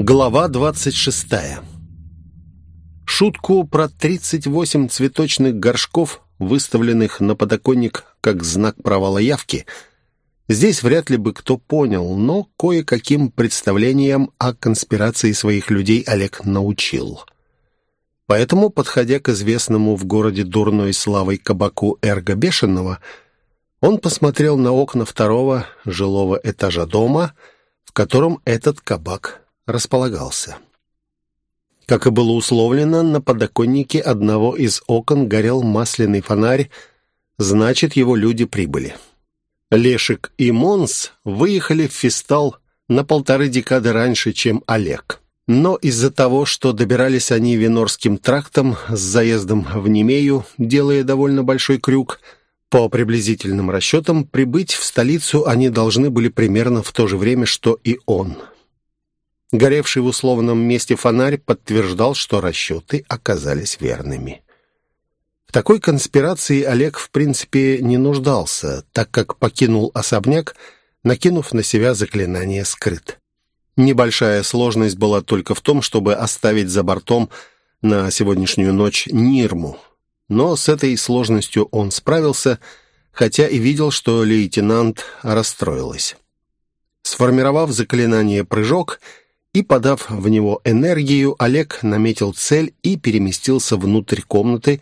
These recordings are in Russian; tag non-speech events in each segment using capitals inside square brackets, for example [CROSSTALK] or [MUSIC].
Глава 26. Шутку про 38 цветочных горшков, выставленных на подоконник как знак провала явки, здесь вряд ли бы кто понял, но кое-каким представлениям о конспирации своих людей Олег научил. Поэтому, подходя к известному в городе дурной славой кабаку Эрго Бешеного, он посмотрел на окна второго жилого этажа дома, в котором этот кабак располагался. Как и было условлено, на подоконнике одного из окон горел масляный фонарь, значит, его люди прибыли. Лешик и Монс выехали в Фистал на полторы декады раньше, чем Олег. Но из-за того, что добирались они Винорским трактом с заездом в Немею, делая довольно большой крюк, по приблизительным расчетам, прибыть в столицу они должны были примерно в то же время, что и он – Горевший в условном месте фонарь подтверждал, что расчеты оказались верными. В такой конспирации Олег в принципе не нуждался, так как покинул особняк, накинув на себя заклинание «скрыт». Небольшая сложность была только в том, чтобы оставить за бортом на сегодняшнюю ночь Нирму. Но с этой сложностью он справился, хотя и видел, что лейтенант расстроилась. Сформировав заклинание «прыжок», и, подав в него энергию, Олег наметил цель и переместился внутрь комнаты,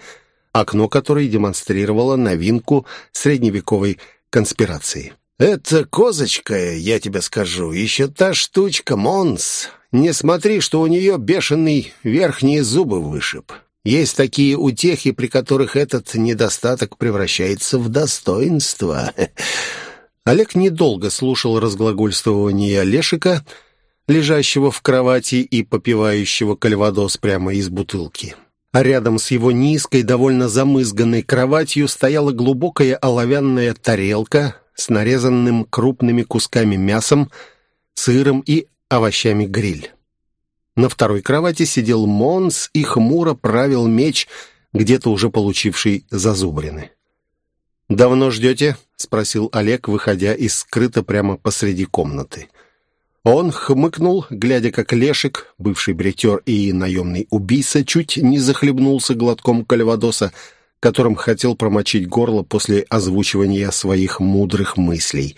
окно которой демонстрировало новинку средневековой конспирации. «Это козочка, я тебе скажу, еще та штучка, Монс. Не смотри, что у нее бешеный верхние зубы вышиб. Есть такие утехи, при которых этот недостаток превращается в достоинство». [LAUGHS] Олег недолго слушал разглагольствование Лешика, лежащего в кровати и попивающего кальвадос прямо из бутылки. А рядом с его низкой, довольно замызганной кроватью стояла глубокая оловянная тарелка с нарезанным крупными кусками мясом, сыром и овощами гриль. На второй кровати сидел Монс и хмуро правил меч, где-то уже получивший зазубрины. «Давно ждете?» — спросил Олег, выходя из скрыта прямо посреди комнаты. Он хмыкнул, глядя, как Лешик, бывший бритер и наемный убийца, чуть не захлебнулся глотком кальвадоса, которым хотел промочить горло после озвучивания своих мудрых мыслей.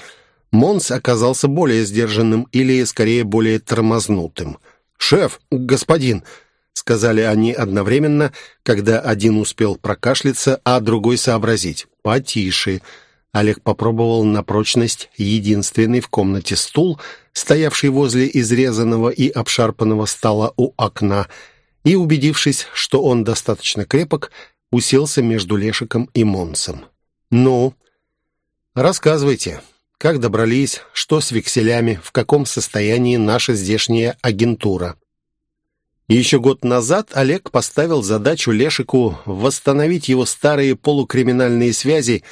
Монс оказался более сдержанным или, скорее, более тормознутым. «Шеф, господин!» — сказали они одновременно, когда один успел прокашляться, а другой сообразить. «Потише!» Олег попробовал на прочность единственный в комнате стул, стоявший возле изрезанного и обшарпанного стола у окна, и, убедившись, что он достаточно крепок, уселся между Лешиком и Монсом. «Ну, рассказывайте, как добрались, что с векселями, в каком состоянии наша здешняя агентура?» Еще год назад Олег поставил задачу Лешику восстановить его старые полукриминальные связи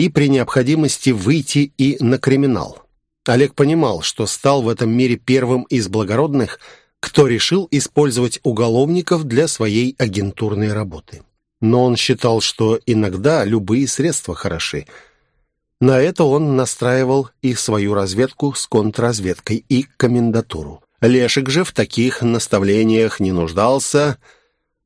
и при необходимости выйти и на криминал. Олег понимал, что стал в этом мире первым из благородных, кто решил использовать уголовников для своей агентурной работы. Но он считал, что иногда любые средства хороши. На это он настраивал и свою разведку с контрразведкой и комендатуру. Лешик же в таких наставлениях не нуждался –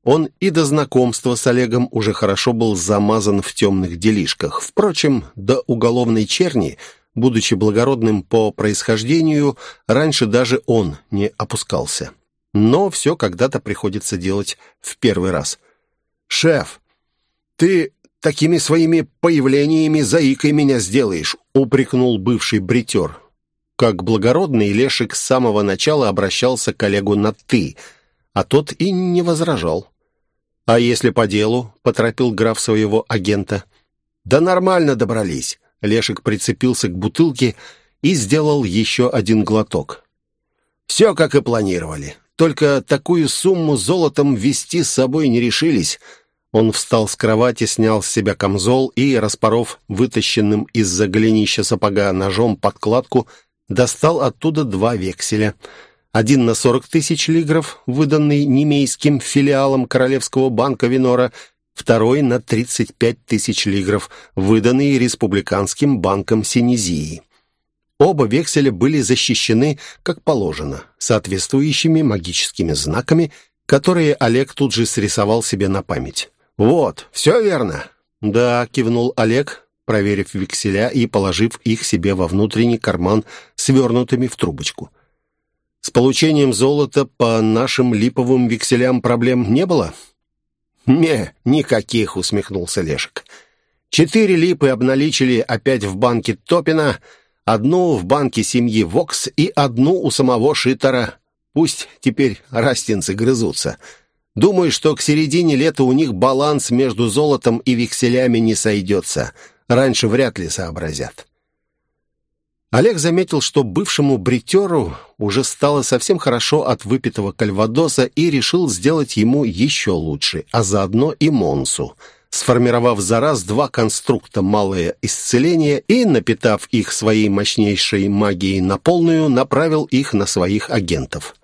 он и до знакомства с Олегом уже хорошо был замазан в темных делишках. Впрочем, до уголовной черни, будучи благородным по происхождению, раньше даже он не опускался. Но все когда-то приходится делать в первый раз. «Шеф, ты такими своими появлениями заикой меня сделаешь», упрекнул бывший бритер. Как благородный Лешик с самого начала обращался к Олегу на «ты», а тот и не возражал. «А если по делу?» — поторопил граф своего агента. «Да нормально добрались». Лешик прицепился к бутылке и сделал еще один глоток. «Все, как и планировали. Только такую сумму золотом вести с собой не решились». Он встал с кровати, снял с себя камзол и, распоров вытащенным из-за голенища сапога ножом подкладку, достал оттуда два векселя — один на 40 тысяч лигров, выданный немейским филиалом Королевского банка Винора, второй на 35 тысяч лигров, выданный Республиканским банком Синезии. Оба векселя были защищены, как положено, соответствующими магическими знаками, которые Олег тут же срисовал себе на память. «Вот, все верно?» «Да», — кивнул Олег, проверив векселя и положив их себе во внутренний карман, свернутыми в трубочку. «С получением золота по нашим липовым векселям проблем не было?» «Не, никаких», — усмехнулся Лешек. «Четыре липы обналичили опять в банке Топина, одну в банке семьи Вокс и одну у самого Шитера. Пусть теперь растинцы грызутся. Думаю, что к середине лета у них баланс между золотом и векселями не сойдется. Раньше вряд ли сообразят». Олег заметил, что бывшему бритеру уже стало совсем хорошо от выпитого кальвадоса и решил сделать ему еще лучше, а заодно и Монсу, сформировав за раз два конструкта «Малое исцеление» и, напитав их своей мощнейшей магией на полную, направил их на своих агентов.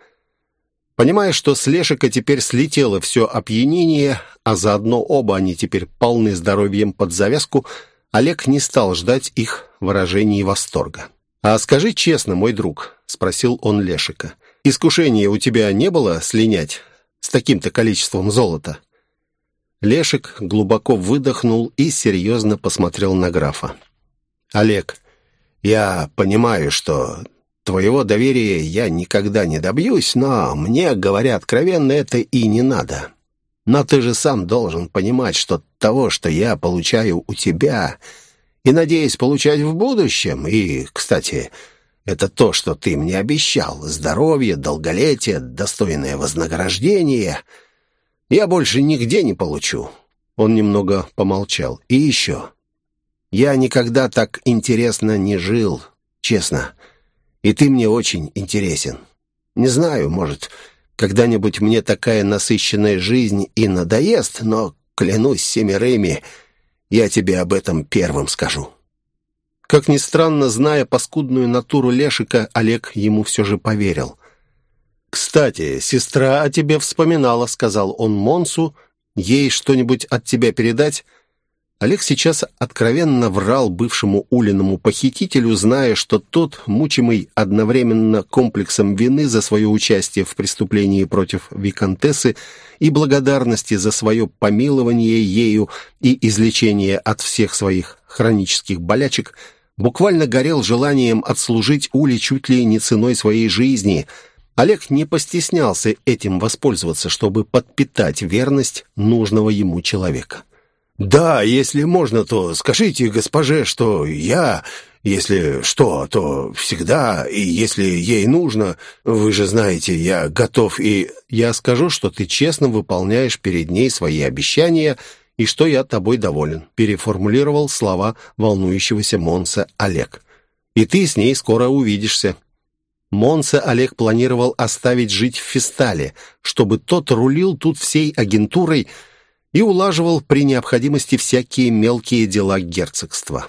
Понимая, что с Лешика теперь слетело все опьянение, а заодно оба они теперь полны здоровьем под завязку, Олег не стал ждать их выражений восторга. «А скажи честно, мой друг», — спросил он Лешика, «искушения у тебя не было слинять с таким-то количеством золота?» Лешик глубоко выдохнул и серьезно посмотрел на графа. «Олег, я понимаю, что твоего доверия я никогда не добьюсь, но мне, говоря откровенно, это и не надо. Но ты же сам должен понимать, что того, что я получаю у тебя, и надеюсь получать в будущем. И, кстати, это то, что ты мне обещал. Здоровье, долголетие, достойное вознаграждение. Я больше нигде не получу». Он немного помолчал. «И еще. Я никогда так интересно не жил, честно. И ты мне очень интересен. Не знаю, может, когда-нибудь мне такая насыщенная жизнь и надоест, но, клянусь семерыми, я тебе об этом первым скажу». Как ни странно, зная паскудную натуру Лешика, Олег ему все же поверил. «Кстати, сестра о тебе вспоминала», — сказал он Монсу. «Ей что-нибудь от тебя передать?» Олег сейчас откровенно врал бывшему Улиному похитителю, зная, что тот, мучимый одновременно комплексом вины за свое участие в преступлении против Викантессы и благодарности за свое помилование ею и излечение от всех своих хронических болячек, буквально горел желанием отслужить Уле чуть ли не ценой своей жизни. Олег не постеснялся этим воспользоваться, чтобы подпитать верность нужного ему человека. «Да, если можно, то скажите госпоже, что я, если что, то всегда, и если ей нужно, вы же знаете, я готов и...» «Я скажу, что ты честно выполняешь перед ней свои обещания и что я тобой доволен», переформулировал слова волнующегося Монса Олег. «И ты с ней скоро увидишься». Монса Олег планировал оставить жить в Фистале, чтобы тот рулил тут всей агентурой, и улаживал при необходимости всякие мелкие дела герцогства.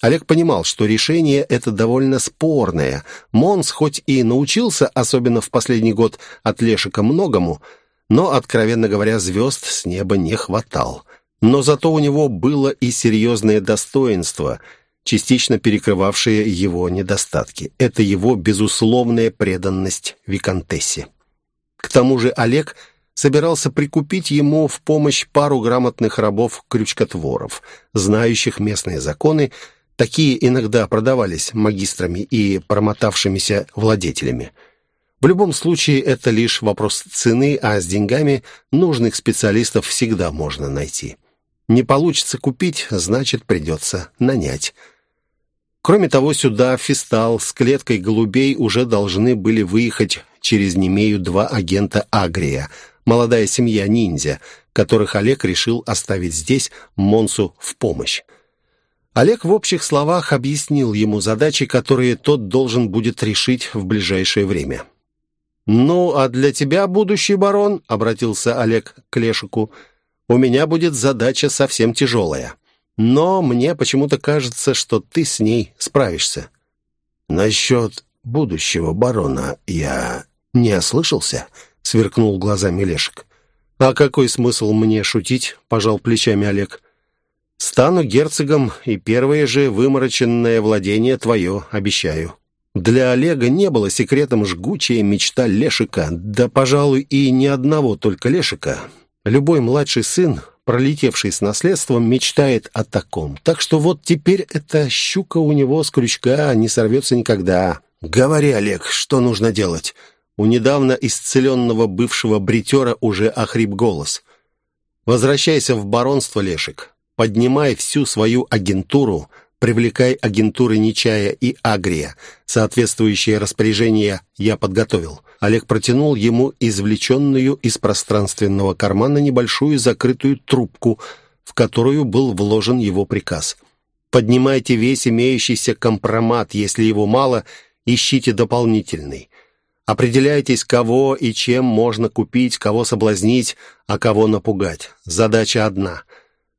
Олег понимал, что решение это довольно спорное. Монс хоть и научился, особенно в последний год, от Лешика многому, но, откровенно говоря, звезд с неба не хватал. Но зато у него было и серьезное достоинство, частично перекрывавшее его недостатки. Это его безусловная преданность Викантессе. К тому же Олег – собирался прикупить ему в помощь пару грамотных рабов-крючкотворов, знающих местные законы, такие иногда продавались магистрами и промотавшимися владетелями. В любом случае, это лишь вопрос цены, а с деньгами нужных специалистов всегда можно найти. Не получится купить, значит, придется нанять. Кроме того, сюда, Фистал, с клеткой голубей уже должны были выехать через Немею два агента Агрия – молодая семья ниндзя, которых Олег решил оставить здесь Монсу в помощь. Олег в общих словах объяснил ему задачи, которые тот должен будет решить в ближайшее время. «Ну, а для тебя, будущий барон, — обратился Олег к Лешику, — у меня будет задача совсем тяжелая. Но мне почему-то кажется, что ты с ней справишься». «Насчет будущего барона я не ослышался?» Сверкнул глазами Лешек. «А какой смысл мне шутить?» — пожал плечами Олег. «Стану герцогом, и первое же вымороченное владение твое, обещаю». Для Олега не было секретом жгучая мечта Лешика, да, пожалуй, и ни одного только Лешика. Любой младший сын, пролетевший с наследством, мечтает о таком. Так что вот теперь эта щука у него с крючка не сорвется никогда. «Говори, Олег, что нужно делать?» У недавно исцеленного бывшего бритера уже охрип голос. «Возвращайся в баронство, Лешик. Поднимай всю свою агентуру, привлекай агентуры Нечая и Агрия. Соответствующее распоряжение я подготовил». Олег протянул ему извлеченную из пространственного кармана небольшую закрытую трубку, в которую был вложен его приказ. «Поднимайте весь имеющийся компромат, если его мало, ищите дополнительный». Определяйтесь, кого и чем можно купить, кого соблазнить, а кого напугать. Задача одна.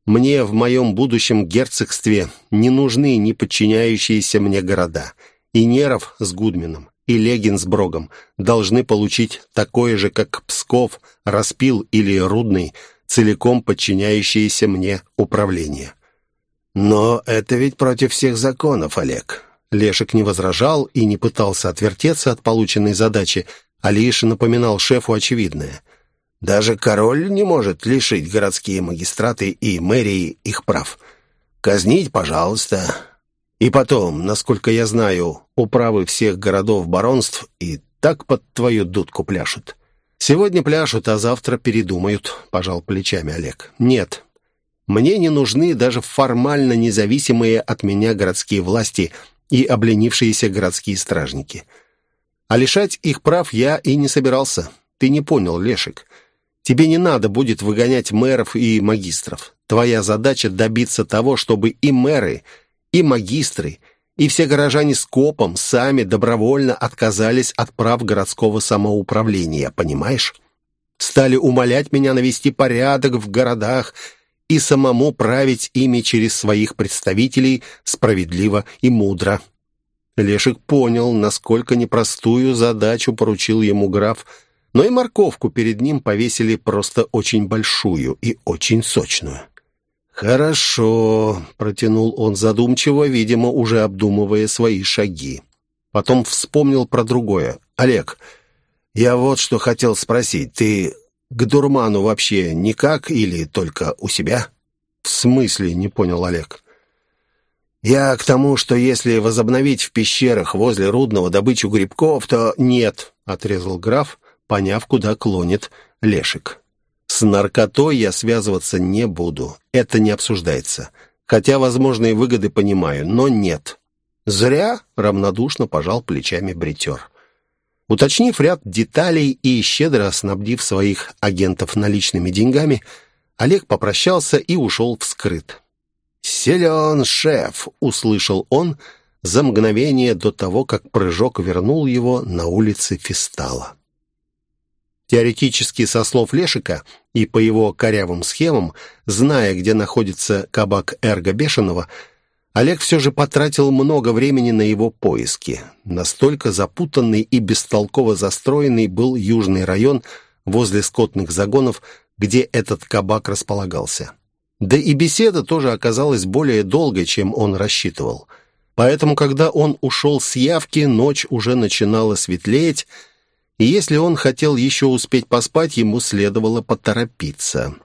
Мне в моем будущем герцогстве не нужны ни подчиняющиеся мне города. И Неров с Гудмином, и Легин с Брогом должны получить такое же, как Псков, Распил или Рудный, целиком подчиняющиеся мне управление. Но это ведь против всех законов, Олег. Лешек не возражал и не пытался отвертеться от полученной задачи, а лишь напоминал шефу очевидное. Даже король не может лишить городские магистраты и мэрии их прав. Казнить, пожалуйста. И потом, насколько я знаю, управы всех городов-баронств и так под твою дудку пляшут. Сегодня пляшут, а завтра передумают, пожал плечами Олег. Нет, мне не нужны даже формально независимые от меня городские власти – и обленившиеся городские стражники. А лишать их прав я и не собирался. Ты не понял, Лешик. Тебе не надо будет выгонять мэров и магистров. Твоя задача добиться того, чтобы и мэры, и магистры, и все горожане с копом сами добровольно отказались от прав городского самоуправления, понимаешь? Стали умолять меня навести порядок в городах и самому править ими через своих представителей справедливо и мудро. Лешик понял, насколько непростую задачу поручил ему граф, но и морковку перед ним повесили просто очень большую и очень сочную. «Хорошо», — протянул он задумчиво, видимо, уже обдумывая свои шаги. Потом вспомнил про другое. «Олег, я вот что хотел спросить. Ты к дурману вообще никак или только у себя?» «В смысле?» — не понял Олег. «Я к тому, что если возобновить в пещерах возле Рудного добычу грибков, то нет», — отрезал граф, поняв, куда клонит Лешик. «С наркотой я связываться не буду. Это не обсуждается. Хотя возможные выгоды понимаю, но нет». «Зря», — равнодушно пожал плечами бритер. Уточнив ряд деталей и щедро снабдив своих агентов наличными деньгами, Олег попрощался и ушел вскрыт. «Силен шеф!» — услышал он за мгновение до того, как прыжок вернул его на улице Фистала. Теоретически, со слов Лешика и по его корявым схемам, зная, где находится кабак Эрго Бешеного, Олег все же потратил много времени на его поиски. Настолько запутанный и бестолково застроенный был южный район возле скотных загонов, где этот кабак располагался. Да и беседа тоже оказалась более долгой, чем он рассчитывал. Поэтому, когда он ушел с явки, ночь уже начинала светлеть, и если он хотел еще успеть поспать, ему следовало поторопиться.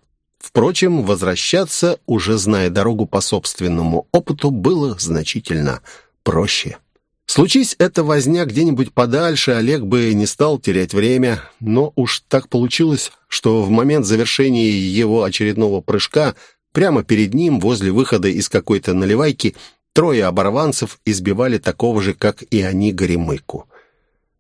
Впрочем, возвращаться, уже зная дорогу по собственному опыту, было значительно проще. Случись эта возня где-нибудь подальше, Олег бы не стал терять время, но уж так получилось, что в момент завершения его очередного прыжка прямо перед ним, возле выхода из какой-то наливайки, трое оборванцев избивали такого же, как и они, Горемыку.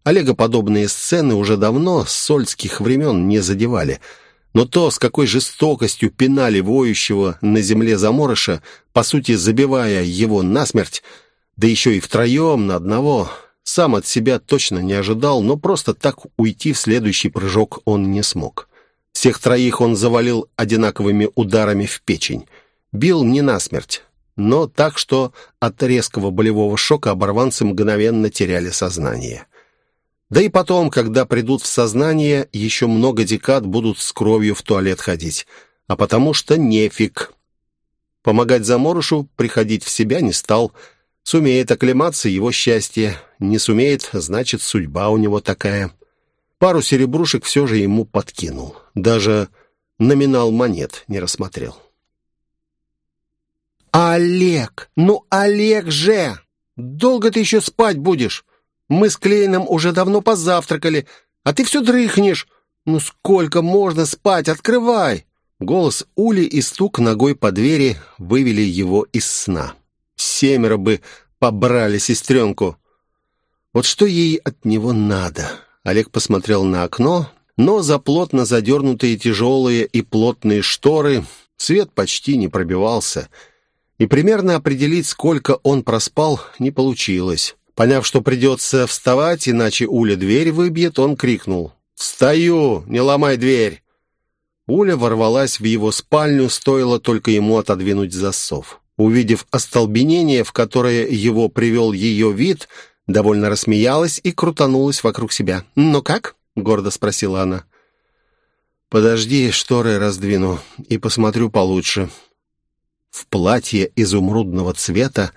Олега подобные сцены уже давно с сольских времен не задевали – но то, с какой жестокостью пинали воющего на земле заморыша, по сути забивая его насмерть, да еще и втроем на одного, сам от себя точно не ожидал, но просто так уйти в следующий прыжок он не смог. Всех троих он завалил одинаковыми ударами в печень. Бил не насмерть, но так, что от резкого болевого шока оборванцы мгновенно теряли сознание. Да и потом, когда придут в сознание, еще много декад будут с кровью в туалет ходить. А потому что нефиг. Помогать заморышу приходить в себя не стал. Сумеет оклематься его счастье. Не сумеет, значит, судьба у него такая. Пару серебрушек все же ему подкинул. Даже номинал монет не рассмотрел. «Олег! Ну, Олег же! Долго ты еще спать будешь? Мы с Клейном уже давно позавтракали, а ты все дрыхнешь. Ну, сколько можно спать? Открывай!» Голос Ули и стук ногой по двери вывели его из сна. Семеро бы побрали сестренку. Вот что ей от него надо? Олег посмотрел на окно, но за плотно задернутые тяжелые и плотные шторы свет почти не пробивался, и примерно определить, сколько он проспал, не получилось. Поняв, что придется вставать, иначе Уля дверь выбьет, он крикнул «Встаю! Не ломай дверь!» Уля ворвалась в его спальню, стоило только ему отодвинуть засов. Увидев остолбенение, в которое его привел ее вид, довольно рассмеялась и крутанулась вокруг себя. «Ну как?» — гордо спросила она. «Подожди, шторы раздвину и посмотрю получше». В платье изумрудного цвета,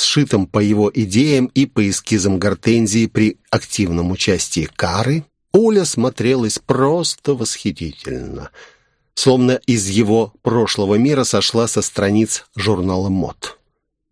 сшитом по его идеям и по эскизам гортензии при активном участии Кары, Оля смотрелась просто восхитительно, словно из его прошлого мира сошла со страниц журнала «Мод».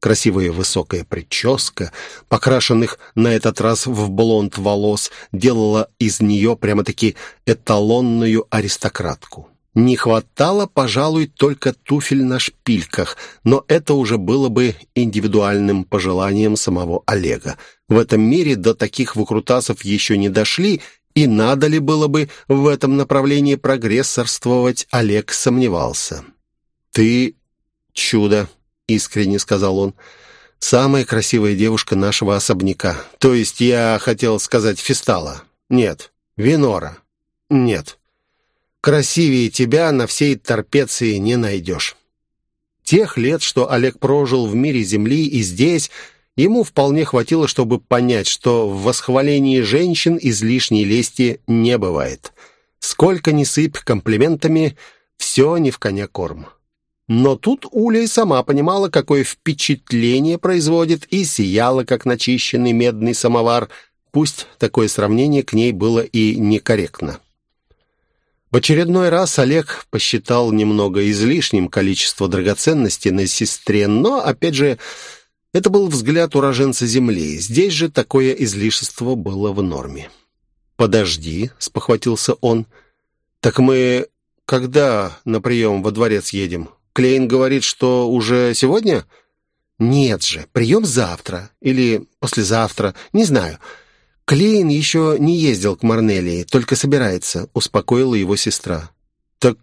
Красивая высокая прическа, покрашенных на этот раз в блонд волос, делала из нее прямо-таки эталонную аристократку. Не хватало, пожалуй, только туфель на шпильках, но это уже было бы индивидуальным пожеланием самого Олега. В этом мире до таких выкрутасов еще не дошли, и надо ли было бы в этом направлении прогрессорствовать, Олег сомневался. «Ты чудо», — искренне сказал он, — «самая красивая девушка нашего особняка. То есть я хотел сказать Фистала. Нет, Винора. Нет. Красивее тебя на всей Торпеции не найдешь». Тех лет, что Олег прожил в мире Земли и здесь, Ему вполне хватило, чтобы понять, что в восхвалении женщин излишней лести не бывает. Сколько ни сыпь комплиментами, все не в коня корм. Но тут Уля и сама понимала, какое впечатление производит, и сияла, как начищенный медный самовар, пусть такое сравнение к ней было и некорректно. В очередной раз Олег посчитал немного излишним количество драгоценностей на сестре, но, опять же, это был взгляд уроженца земли. Здесь же такое излишество было в норме. «Подожди», — спохватился он. «Так мы когда на прием во дворец едем? Клейн говорит, что уже сегодня?» «Нет же, прием завтра или послезавтра, не знаю. Клейн еще не ездил к Марнелии, только собирается», — успокоила его сестра. «Так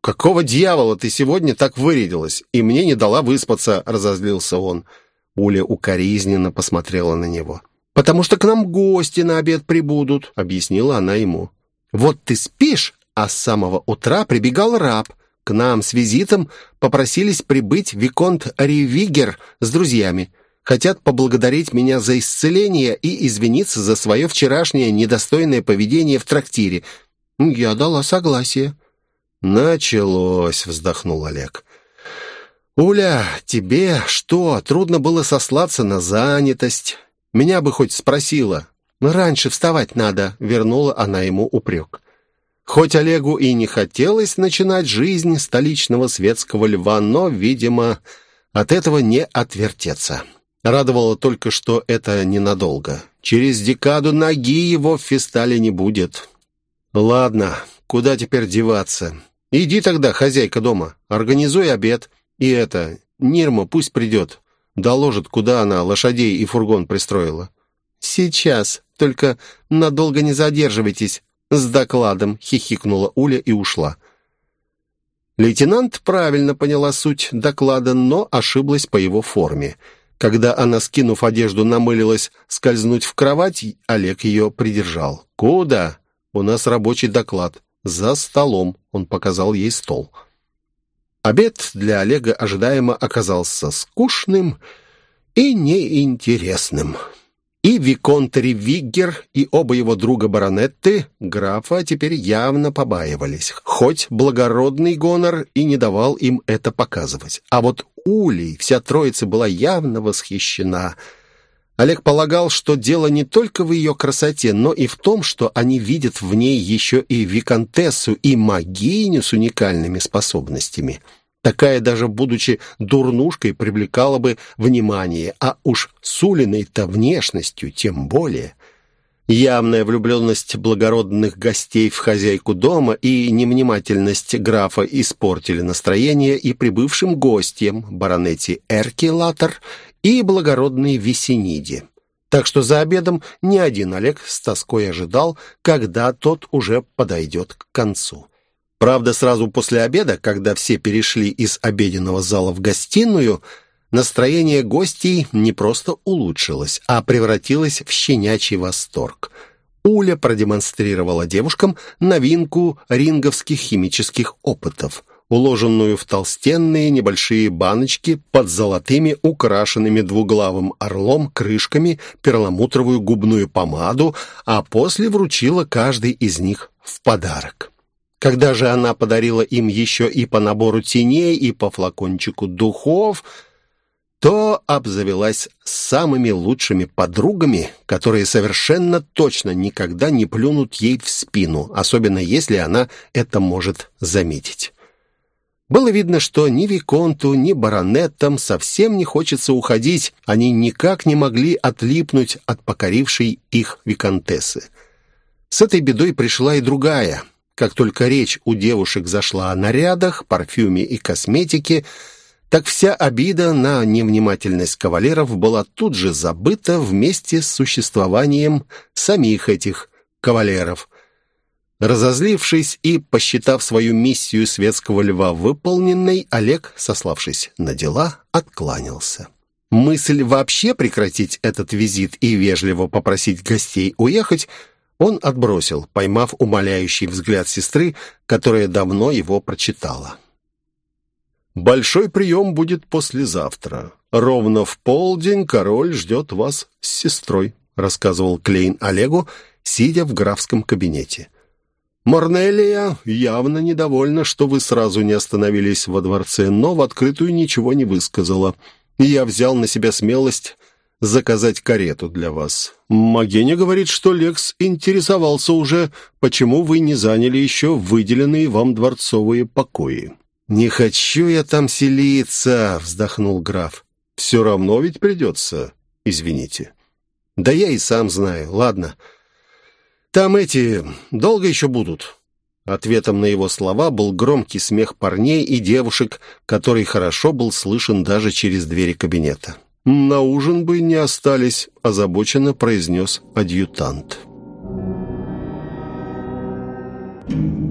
какого дьявола ты сегодня так вырядилась и мне не дала выспаться?» — разозлился он. Уля укоризненно посмотрела на него. «Потому что к нам гости на обед прибудут», — объяснила она ему. «Вот ты спишь, а с самого утра прибегал раб. К нам с визитом попросились прибыть Виконт Ривигер с друзьями. Хотят поблагодарить меня за исцеление и извиниться за свое вчерашнее недостойное поведение в трактире. Я дала согласие». «Началось», — вздохнул Олег. «Уля, тебе что, трудно было сослаться на занятость? Меня бы хоть спросила. Раньше вставать надо», — вернула она ему упрек. Хоть Олегу и не хотелось начинать жизнь столичного светского льва, но, видимо, от этого не отвертеться. Радовало только, что это ненадолго. Через декаду ноги его в фестале не будет. «Ладно, куда теперь деваться? Иди тогда, хозяйка дома, организуй обед». И это, Нирма пусть придет, доложит, куда она лошадей и фургон пристроила. «Сейчас, только надолго не задерживайтесь», — с докладом хихикнула Уля и ушла. Лейтенант правильно поняла суть доклада, но ошиблась по его форме. Когда она, скинув одежду, намылилась скользнуть в кровать, Олег ее придержал. «Куда?» «У нас рабочий доклад. За столом», — он показал ей стол. Обед для Олега ожидаемо оказался скучным и неинтересным. И Виконт Ривиггер, и оба его друга баронетты графа теперь явно побаивались, хоть благородный гонор и не давал им это показывать. А вот Улей вся троица была явно восхищена. Олег полагал, что дело не только в ее красоте, но и в том, что они видят в ней еще и виконтессу, и магиню с уникальными способностями — Такая, даже будучи дурнушкой, привлекала бы внимание, а уж Сулиной-то внешностью тем более. Явная влюбленность благородных гостей в хозяйку дома и невнимательность графа испортили настроение и прибывшим гостям, баронете Эркелатор и благородной Весениде. Так что за обедом ни один Олег с тоской ожидал, когда тот уже подойдет к концу. Правда, сразу после обеда, когда все перешли из обеденного зала в гостиную, настроение гостей не просто улучшилось, а превратилось в щенячий восторг. Уля продемонстрировала девушкам новинку ринговских химических опытов, уложенную в толстенные небольшие баночки под золотыми украшенными двуглавым орлом крышками перламутровую губную помаду, а после вручила каждый из них в подарок. Когда же она подарила им еще и по набору теней, и по флакончику духов, то обзавелась самыми лучшими подругами, которые совершенно точно никогда не плюнут ей в спину, особенно если она это может заметить. Было видно, что ни Виконту, ни баронеттам совсем не хочется уходить, они никак не могли отлипнуть от покорившей их виконтессы. С этой бедой пришла и другая — как только речь у девушек зашла о нарядах, парфюме и косметике, так вся обида на невнимательность кавалеров была тут же забыта вместе с существованием самих этих кавалеров. Разозлившись и посчитав свою миссию светского льва выполненной, Олег, сославшись на дела, откланялся. Мысль вообще прекратить этот визит и вежливо попросить гостей уехать – он отбросил, поймав умоляющий взгляд сестры, которая давно его прочитала. «Большой прием будет послезавтра. Ровно в полдень король ждет вас с сестрой», рассказывал Клейн Олегу, сидя в графском кабинете. «Марнелия явно недовольна, что вы сразу не остановились во дворце, но в открытую ничего не высказала. Я взял на себя смелость заказать карету для вас. Магеня говорит, что Лекс интересовался уже, почему вы не заняли еще выделенные вам дворцовые покои». «Не хочу я там селиться», — вздохнул граф. «Все равно ведь придется, извините». «Да я и сам знаю. Ладно. Там эти долго еще будут». Ответом на его слова был громкий смех парней и девушек, который хорошо был слышен даже через двери кабинета. «На ужин бы не остались», — озабоченно произнес адъютант. Thank you.